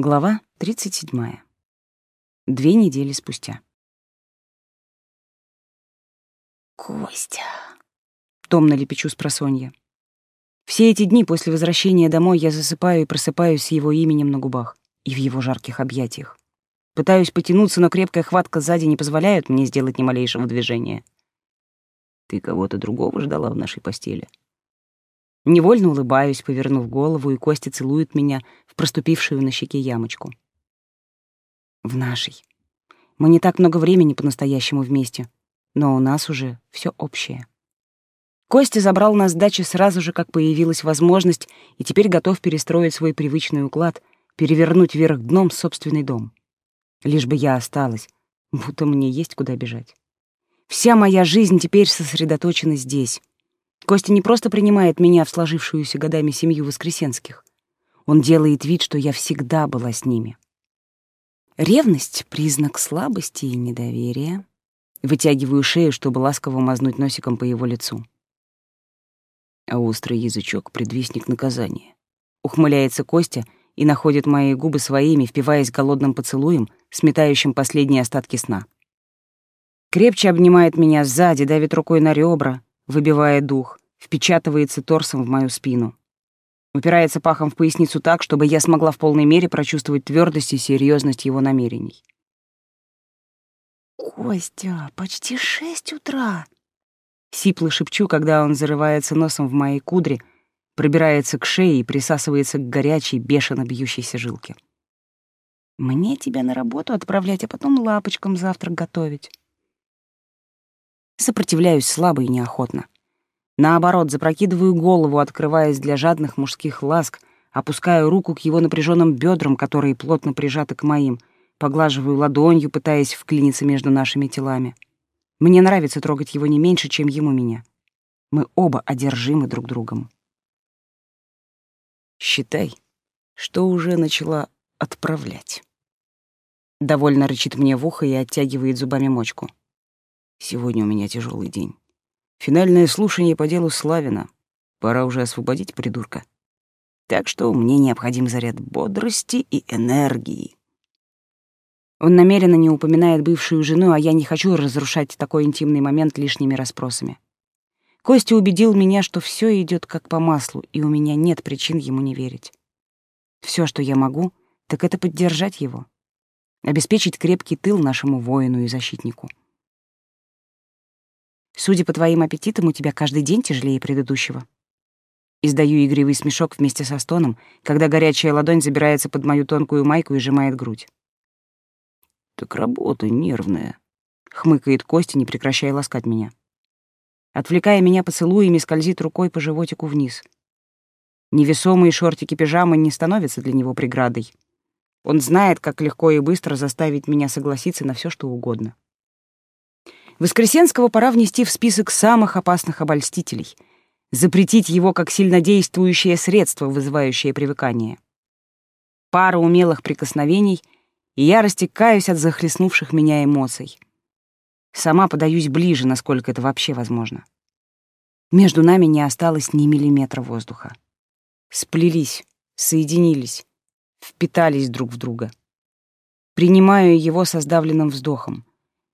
Глава 37. Две недели спустя. «Костя!» — томно лепечу с просонья. Все эти дни после возвращения домой я засыпаю и просыпаюсь с его именем на губах и в его жарких объятиях. Пытаюсь потянуться, но крепкая хватка сзади не позволяет мне сделать ни малейшего движения. Ты кого-то другого ждала в нашей постели? Невольно улыбаюсь, повернув голову, и Костя целует меня в проступившую на щеке ямочку. В нашей. Мы не так много времени по-настоящему вместе, но у нас уже все общее. Костя забрал нас с дачи сразу же, как появилась возможность, и теперь готов перестроить свой привычный уклад, перевернуть вверх дном собственный дом. Лишь бы я осталась, будто мне есть куда бежать. Вся моя жизнь теперь сосредоточена здесь, Костя не просто принимает меня в сложившуюся годами семью Воскресенских. Он делает вид, что я всегда была с ними. Ревность — признак слабости и недоверия. Вытягиваю шею, чтобы ласково мазнуть носиком по его лицу. А острый язычок — предвестник наказания. Ухмыляется Костя и находит мои губы своими, впиваясь голодным поцелуем, сметающим последние остатки сна. Крепче обнимает меня сзади, давит рукой на ребра, выбивая дух, впечатывается торсом в мою спину. Упирается пахом в поясницу так, чтобы я смогла в полной мере прочувствовать твердость и серьезность его намерений. «Костя, почти шесть утра!» Сипло шепчу, когда он зарывается носом в мои кудри, пробирается к шее и присасывается к горячей, бешено бьющейся жилке. «Мне тебя на работу отправлять, а потом лапочкам завтрак готовить». Сопротивляюсь слабо и неохотно. Наоборот, запрокидываю голову, открываясь для жадных мужских ласк, опускаю руку к его напряженным бедрам, которые плотно прижаты к моим, поглаживаю ладонью, пытаясь вклиниться между нашими телами. Мне нравится трогать его не меньше, чем ему меня. Мы оба одержимы друг другом. Считай, что уже начала отправлять. Довольно рычит мне в ухо и оттягивает зубами мочку. Сегодня у меня тяжелый день. Финальное слушание по делу Славина. Пора уже освободить придурка. Так что мне необходим заряд бодрости и энергии. Он намеренно не упоминает бывшую жену, а я не хочу разрушать такой интимный момент лишними расспросами. Костя убедил меня, что все идет как по маслу, и у меня нет причин ему не верить. Все, что я могу, так это поддержать его, обеспечить крепкий тыл нашему воину и защитнику. Судя по твоим аппетитам, у тебя каждый день тяжелее предыдущего. Издаю игривый смешок вместе со стоном, когда горячая ладонь забирается под мою тонкую майку и сжимает грудь. «Так работа нервная», — хмыкает Костя, не прекращая ласкать меня. Отвлекая меня поцелуями, скользит рукой по животику вниз. Невесомые шортики пижамы не становятся для него преградой. Он знает, как легко и быстро заставить меня согласиться на все, что угодно. Воскресенского пора внести в список самых опасных обольстителей, запретить его как сильнодействующее средство, вызывающее привыкание. Пара умелых прикосновений, и я растекаюсь от захлестнувших меня эмоций. Сама подаюсь ближе, насколько это вообще возможно. Между нами не осталось ни миллиметра воздуха. Сплелись, соединились, впитались друг в друга. Принимаю его со сдавленным вздохом.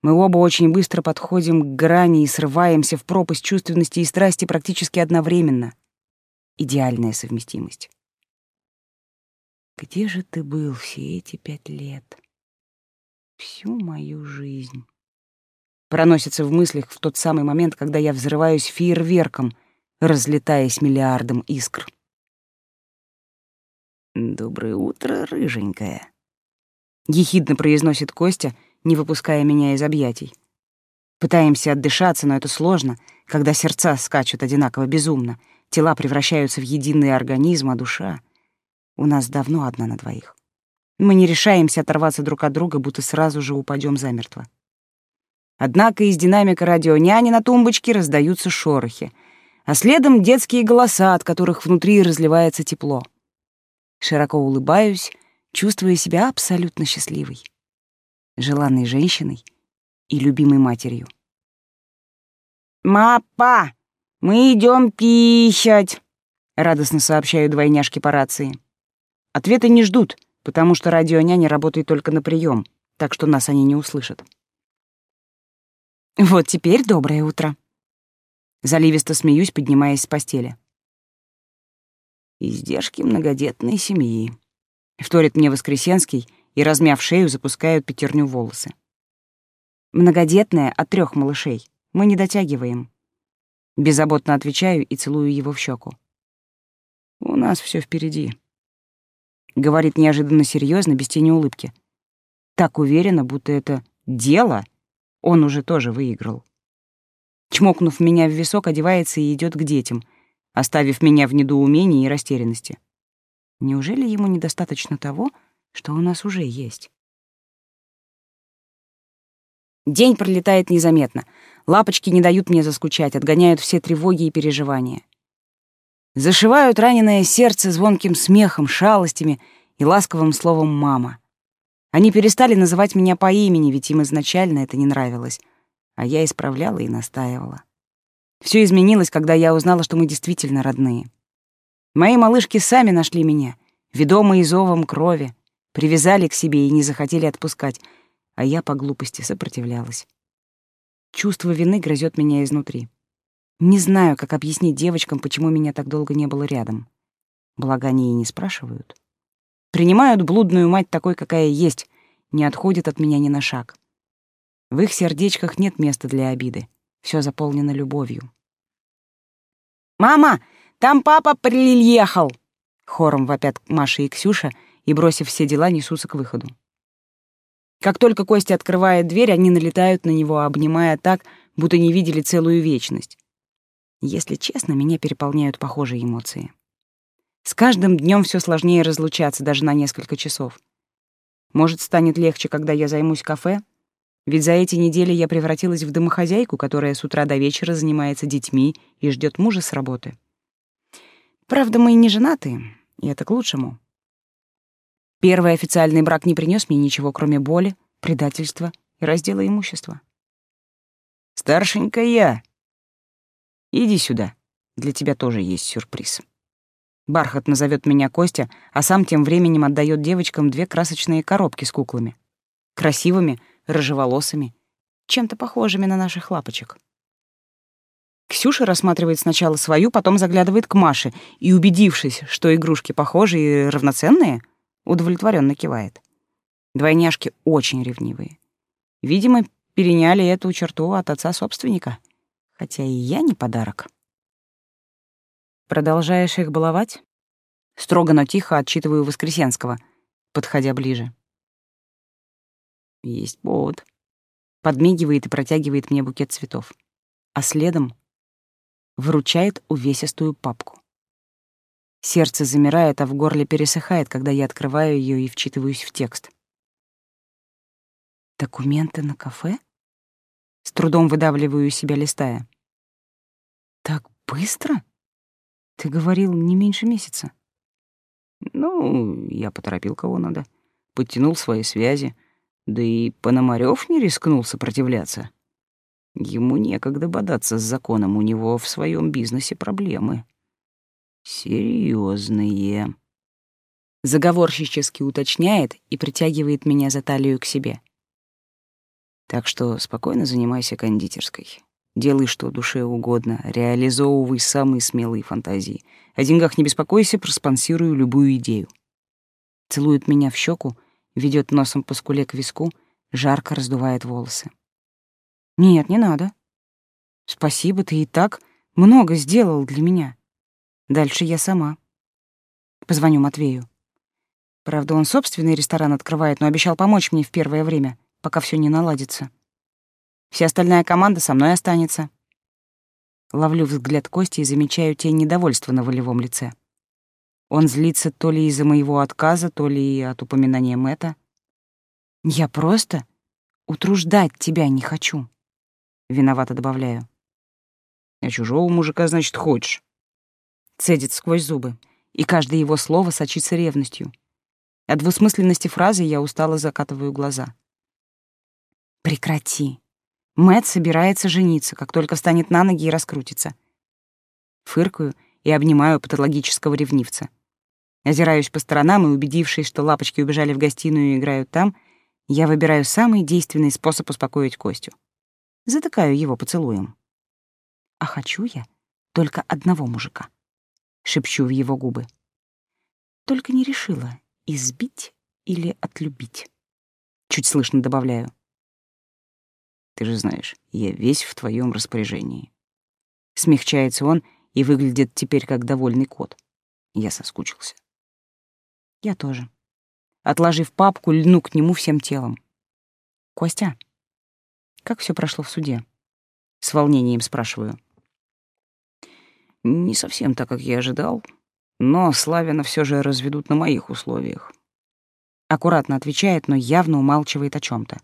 Мы оба очень быстро подходим к грани и срываемся в пропасть чувственности и страсти практически одновременно. Идеальная совместимость. Где же ты был все эти пять лет? Всю мою жизнь. Проносится в мыслях в тот самый момент, когда я взрываюсь фейерверком, разлетаясь миллиардом искр. «Доброе утро, рыженькая», — ехидно произносит Костя, не выпуская меня из объятий. Пытаемся отдышаться, но это сложно, когда сердца скачут одинаково безумно, тела превращаются в единый организм, а душа... У нас давно одна на двоих. Мы не решаемся оторваться друг от друга, будто сразу же упадем замертво. Однако из динамика радионяни на тумбочке раздаются шорохи, а следом детские голоса, от которых внутри разливается тепло. Широко улыбаюсь, чувствуя себя абсолютно счастливой желанной женщиной и любимой матерью. «Мапа, мы идем пищать!» — радостно сообщаю двойняшки по рации. Ответа не ждут, потому что радионяня работает только на прием, так что нас они не услышат. Вот теперь доброе утро. Заливисто смеюсь, поднимаясь с постели. Издержки многодетной семьи. Вторит мне Воскресенский и, размяв шею, запускают пятерню волосы. Многодетная от трех малышей. Мы не дотягиваем. Беззаботно отвечаю и целую его в щеку. У нас все впереди. Говорит неожиданно серьезно, без тени улыбки. Так уверенно, будто это дело он уже тоже выиграл. Чмокнув меня в висок, одевается и идет к детям, оставив меня в недоумении и растерянности. Неужели ему недостаточно того, что у нас уже есть? День пролетает незаметно. Лапочки не дают мне заскучать, отгоняют все тревоги и переживания. Зашивают раненое сердце звонким смехом, шалостями и ласковым словом «мама». Они перестали называть меня по имени, ведь им изначально это не нравилось, а я исправляла и настаивала. Все изменилось, когда я узнала, что мы действительно родные. Мои малышки сами нашли меня, ведомые зовом крови, привязали к себе и не захотели отпускать, а я по глупости сопротивлялась. Чувство вины грызет меня изнутри. Не знаю, как объяснить девочкам, почему меня так долго не было рядом. Благо, они и не спрашивают. Принимают блудную мать такой, какая есть, не отходят от меня ни на шаг. В их сердечках нет места для обиды. Все заполнено любовью. «Мама, там папа приехал!» Хором вопят Маша и Ксюша и, бросив все дела, несутся к выходу. Как только Костя открывает дверь, они налетают на него, обнимая так, будто не видели целую вечность. Если честно, меня переполняют похожие эмоции. С каждым днем все сложнее разлучаться, даже на несколько часов. Может, станет легче, когда я займусь кафе? Ведь за эти недели я превратилась в домохозяйку, которая с утра до вечера занимается детьми и ждет мужа с работы. Правда, мы и не женаты, и это к лучшему. Первый официальный брак не принес мне ничего, кроме боли, предательства и раздела имущества. «Старшенькая, иди сюда, для тебя тоже есть сюрприз». Бархат назовет меня Костя, а сам тем временем отдает девочкам две красочные коробки с куклами. Красивыми, рыжеволосыми, чем-то похожими на наших лапочек. Ксюша рассматривает сначала свою, потом заглядывает к Маше и, убедившись, что игрушки похожи и равноценные, удовлетворенно кивает. Двойняшки очень ревнивые. Видимо, переняли эту черту от отца-собственника. Хотя и я не подарок. Продолжаешь их баловать? Строго, но тихо отчитываю Воскресенского, подходя ближе. Есть повод. Подмигивает и протягивает мне букет цветов. А следом выручает увесистую папку. Сердце замирает, а в горле пересыхает, когда я открываю ее и вчитываюсь в текст. «Документы на кафе?» С трудом выдавливаю себя, листая. «Так быстро?» Ты говорил не меньше месяца. Ну, я поторопил кого надо, подтянул свои связи, да и Пономарёв не рискнул сопротивляться. Ему некогда бодаться с законом, у него в своем бизнесе проблемы. Серьезные. Заговорщически уточняет и притягивает меня за талию к себе. Так что спокойно занимайся кондитерской. Делай, что душе угодно, реализовывай самые смелые фантазии. О деньгах не беспокойся, проспонсирую любую идею. Целует меня в щеку, ведет носом по скуле к виску, жарко раздувает волосы. Нет, не надо. Спасибо, ты и так много сделал для меня. Дальше я сама. Позвоню Матвею. Правда, он собственный ресторан открывает, но обещал помочь мне в первое время, пока все не наладится. Вся остальная команда со мной останется. Ловлю взгляд Кости и замечаю тень недовольства на волевом лице. Он злится то ли из-за моего отказа, то ли от упоминания Мэта. Я просто утруждать тебя не хочу. Виновато добавляю. А чужого мужика, значит, хочешь? Цедит сквозь зубы, и каждое его слово сочится ревностью. От двусмысленности фразы я устало закатываю глаза. Прекрати. Мэт собирается жениться, как только встанет на ноги и раскрутится. Фыркаю и обнимаю патологического ревнивца. Озираюсь по сторонам и, убедившись, что лапочки убежали в гостиную и играют там, я выбираю самый действенный способ успокоить Костю. Затыкаю его поцелуем. А хочу я только одного мужика. Шепчу в его губы. Только не решила, избить или отлюбить. Чуть слышно добавляю. Ты же знаешь, я весь в твоем распоряжении. Смягчается он и выглядит теперь как довольный кот. Я соскучился. Я тоже. Отложив папку, льну к нему всем телом. «Костя, как все прошло в суде?» С волнением спрашиваю. «Не совсем так, как я ожидал, но Славина все же разведут на моих условиях». Аккуратно отвечает, но явно умалчивает о чем то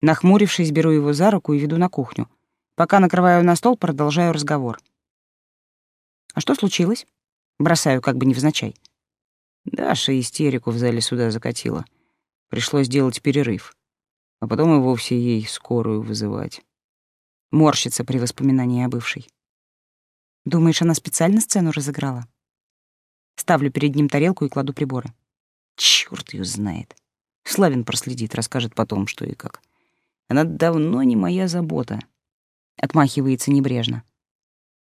Нахмурившись, беру его за руку и веду на кухню. Пока накрываю на стол, продолжаю разговор. «А что случилось?» Бросаю как бы невзначай. Даша истерику в зале суда закатила. Пришлось делать перерыв. А потом и вовсе ей скорую вызывать. Морщится при воспоминании о бывшей. Думаешь, она специально сцену разыграла? Ставлю перед ним тарелку и кладу приборы. Чёрт её знает. Славин проследит, расскажет потом, что и как. Она давно не моя забота. Отмахивается небрежно.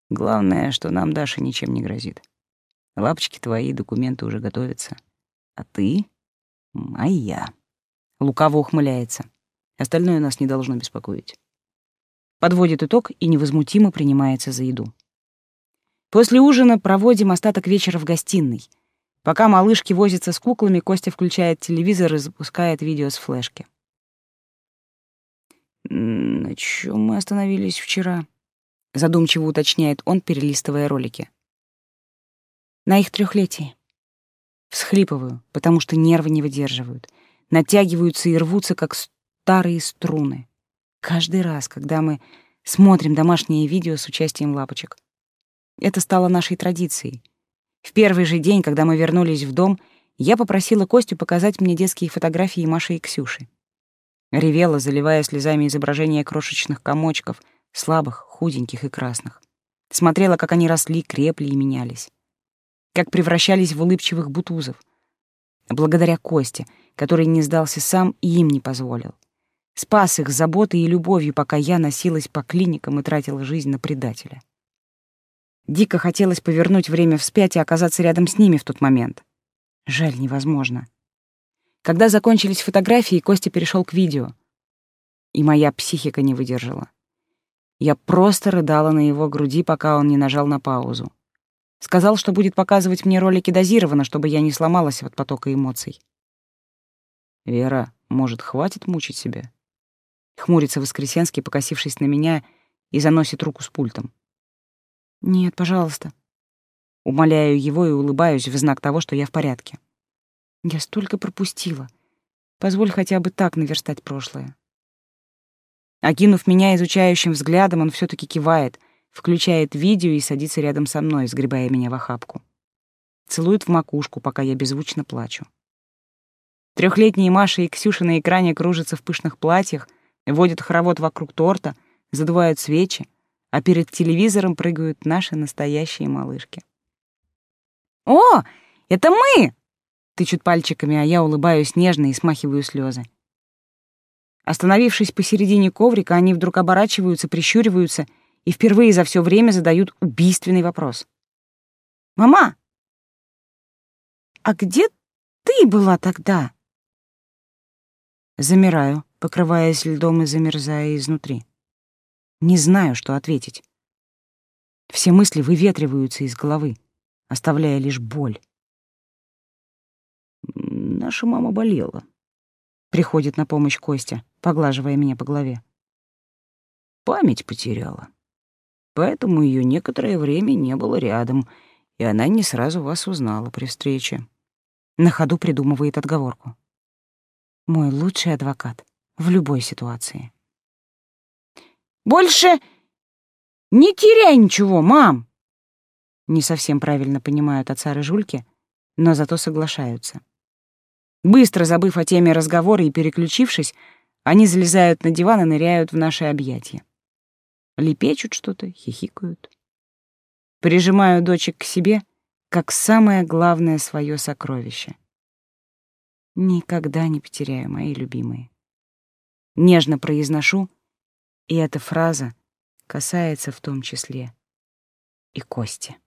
Главное, что нам Даша ничем не грозит. Лапочки твои, документы уже готовятся. А ты — моя. Лукаво ухмыляется. Остальное нас не должно беспокоить. Подводит итог и невозмутимо принимается за еду. После ужина проводим остаток вечера в гостиной. Пока малышки возятся с куклами, Костя включает телевизор и запускает видео с флешки. «На чем мы остановились вчера?» — задумчиво уточняет он, перелистывая ролики на их трехлетии. Всхлипываю, потому что нервы не выдерживают, натягиваются и рвутся, как старые струны. Каждый раз, когда мы смотрим домашние видео с участием лапочек. Это стало нашей традицией. В первый же день, когда мы вернулись в дом, я попросила Костю показать мне детские фотографии Маши и Ксюши. Ревела, заливая слезами изображения крошечных комочков, слабых, худеньких и красных. Смотрела, как они росли, крепли и менялись как превращались в улыбчивых бутузов. Благодаря Косте, который не сдался сам и им не позволил. Спас их заботой и любовью, пока я носилась по клиникам и тратила жизнь на предателя. Дико хотелось повернуть время вспять и оказаться рядом с ними в тот момент. Жаль, невозможно. Когда закончились фотографии, Костя перешел к видео. И моя психика не выдержала. Я просто рыдала на его груди, пока он не нажал на паузу. Сказал, что будет показывать мне ролики дозированно, чтобы я не сломалась от потока эмоций. «Вера, может, хватит мучить себя?» Хмурится Воскресенский, покосившись на меня, и заносит руку с пультом. «Нет, пожалуйста». Умоляю его и улыбаюсь в знак того, что я в порядке. Я столько пропустила. Позволь хотя бы так наверстать прошлое. Окинув меня изучающим взглядом, он все таки кивает, включает видео и садится рядом со мной, сгребая меня в охапку. Целует в макушку, пока я беззвучно плачу. Трехлетние Маша и Ксюша на экране кружатся в пышных платьях, водят хоровод вокруг торта, задувают свечи, а перед телевизором прыгают наши настоящие малышки. «О, это мы!» Тычут пальчиками, а я улыбаюсь нежно и смахиваю слезы. Остановившись посередине коврика, они вдруг оборачиваются, прищуриваются и впервые за все время задают убийственный вопрос. «Мама, а где ты была тогда?» Замираю, покрываясь льдом и замерзая изнутри. Не знаю, что ответить. Все мысли выветриваются из головы, оставляя лишь боль. Наша мама болела. Приходит на помощь Костя, поглаживая меня по голове. Память потеряла поэтому ее некоторое время не было рядом, и она не сразу вас узнала при встрече. На ходу придумывает отговорку. Мой лучший адвокат в любой ситуации. «Больше не теряй ничего, мам!» Не совсем правильно понимают отца Рыжульки, но зато соглашаются. Быстро забыв о теме разговора и переключившись, они залезают на диван и ныряют в наши объятия. Лепечут что-то, хихикают. Прижимаю дочек к себе, как самое главное свое сокровище. Никогда не потеряю, мои любимые. Нежно произношу, и эта фраза касается в том числе и Кости.